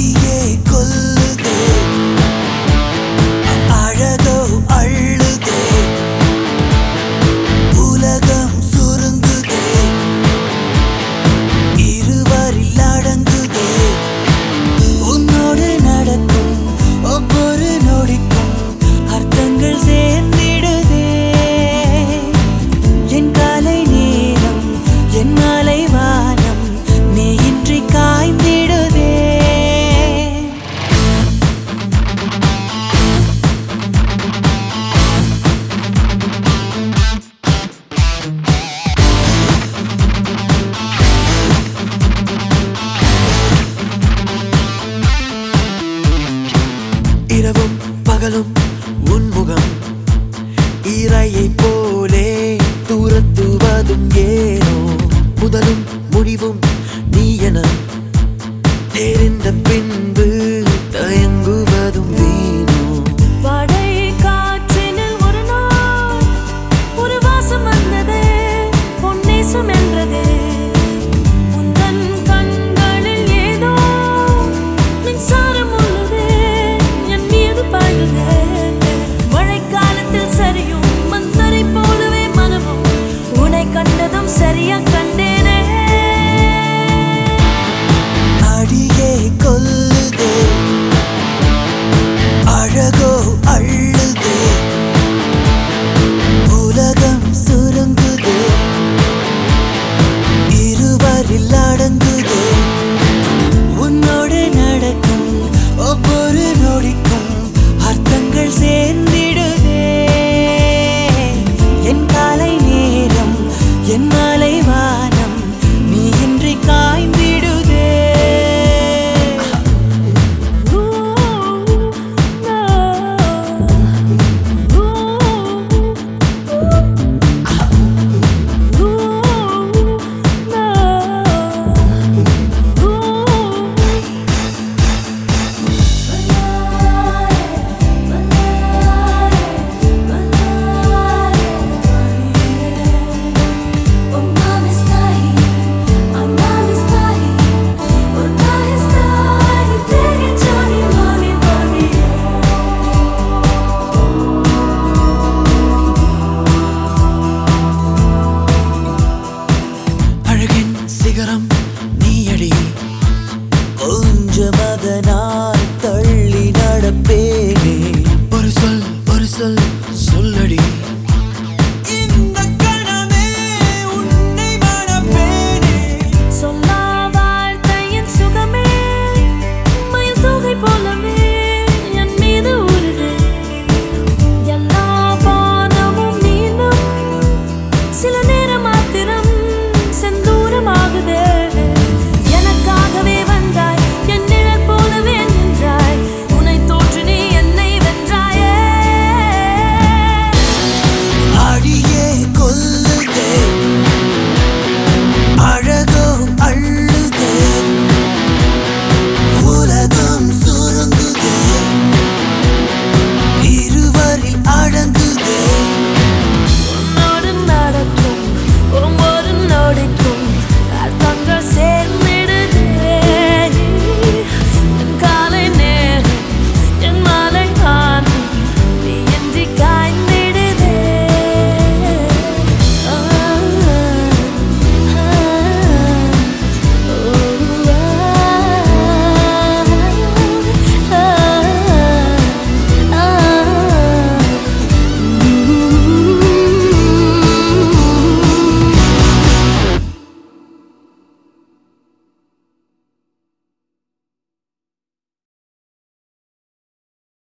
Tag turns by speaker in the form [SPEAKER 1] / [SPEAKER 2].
[SPEAKER 1] be உன்முகம் இறையை போலே துரத்துவதும் ஏனோ? முதலும் முடிவும் நீ என தெரிந்த பின்